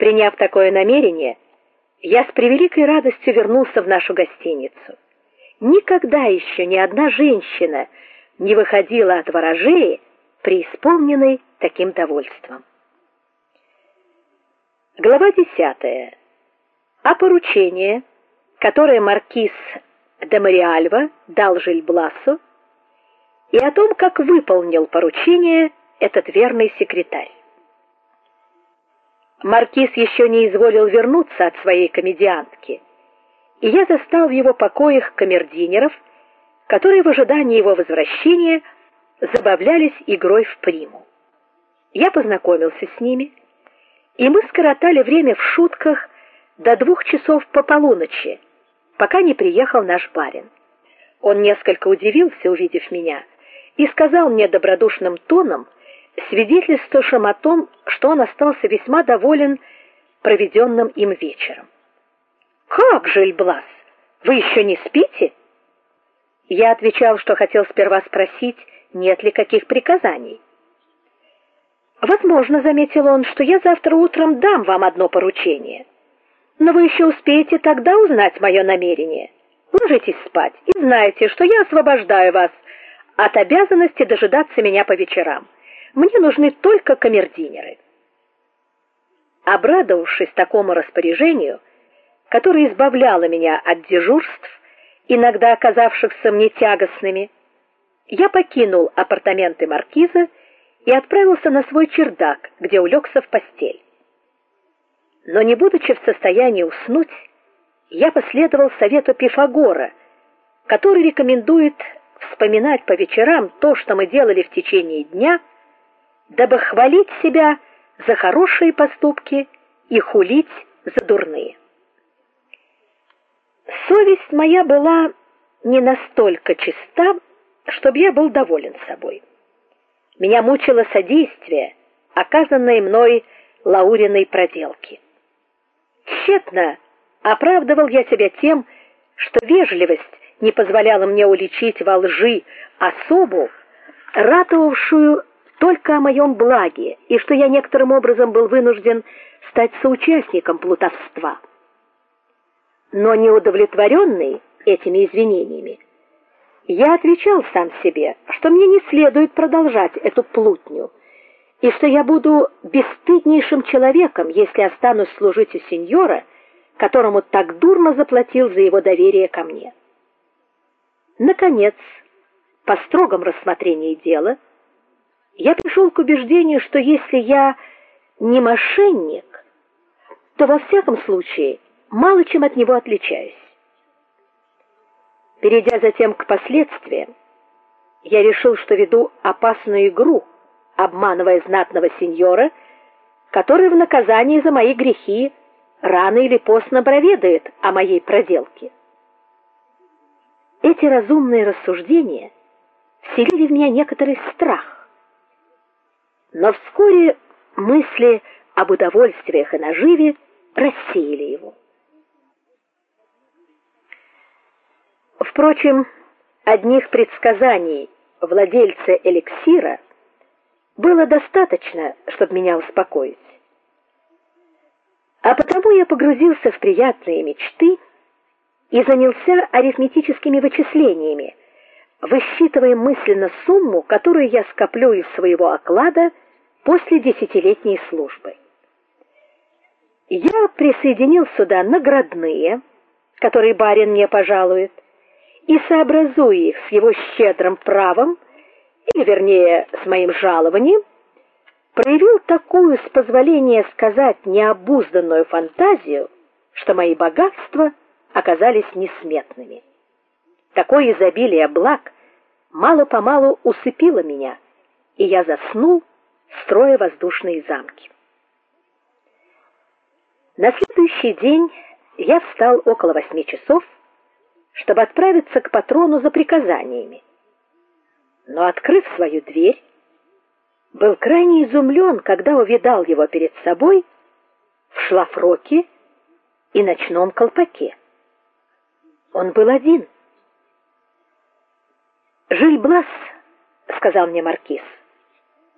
Приняв такое намерение, я с превеликой радостью вернулся в нашу гостиницу. Никогда еще ни одна женщина не выходила от ворожеи преисполненной таким довольством. Глава десятая. О поручении, которое маркиз де Мариальва дал Жильбласу, и о том, как выполнил поручение этот верный секретарь. Маркиз еще не изволил вернуться от своей комедиантки, и я застал в его покоях камердинеров, которые в ожидании его возвращения забавлялись игрой в приму. Я познакомился с ними, и мы скоротали время в шутках до двух часов по полуночи, пока не приехал наш барин. Он несколько удивился, увидев меня, и сказал мне добродушным тоном, свидетельствовавшим о том, что он остался весьма доволен проведенным им вечером. Как же, Эльблас, вы еще не спите? Я отвечал, что хотел сперва спросить, нет ли каких приказаний. Возможно, заметил он, что я завтра утром дам вам одно поручение. Но вы еще успеете тогда узнать мое намерение. Ложитесь спать и знайте, что я освобождаю вас от обязанности дожидаться меня по вечерам. Мне нужны только камердинеры. Обрадовавшись такому распоряжению, которое избавляло меня от дежурств, иногда оказавшихся мне тягостными, я покинул апартаменты маркиза и отправился на свой чердак, где улегся в постель. Но не будучи в состоянии уснуть, я последовал совету Пифагора, который рекомендует вспоминать по вечерам то, что мы делали в течение дня, дабы хвалить себя за хорошие поступки и хулить за дурные. Совесть моя была не настолько чиста, чтобы я был доволен собой. Меня мучило содействие, оказанное мной Лауриной проделке. Тщетно оправдывал я себя тем, что вежливость не позволяла мне уличить во лжи особу, ратовавшую только о моем благе, и что я некоторым образом был вынужден стать соучастником плутовства. Но неудовлетворенный этими извинениями, я отвечал сам себе, что мне не следует продолжать эту плутню, и что я буду бесстыднейшим человеком, если останусь служить у сеньора, которому так дурно заплатил за его доверие ко мне. Наконец, по строгом рассмотрении дела, я пришел к убеждению, что если я не мошенник, то во всяком случае мало чем от него отличаюсь. Перейдя затем к последствиям, я решил, что веду опасную игру, обманывая знатного сеньора, который в наказание за мои грехи рано или поздно проведает о моей проделке. Эти разумные рассуждения вселили в меня некоторый страх. Но вскоре мысли об удовольствиях и наживе рассеяли его. Впрочем, одних предсказаний владельца эликсира было достаточно, чтобы меня успокоить. А потому я погрузился в приятные мечты и занялся арифметическими вычислениями, высчитывая мысленно сумму, которую я скоплю из своего оклада после десятилетней службы. Я присоединил сюда наградные, которые барин мне пожалует, и сообразуя их с его щедрым правом, или вернее, с моим жалованием, проявил такую, с позволения сказать, необузданную фантазию, что мои богатства оказались несметными. Такое изобилие благ мало-помалу усыпило меня, и я заснул, строя воздушные замки. На следующий день я встал около восьми часов, чтобы отправиться к патрону за приказаниями. Но открыв свою дверь, был крайне изумлен, когда увидал его перед собой в шлафроке и ночном колпаке. Он был один. Жильблас, сказал мне маркиз.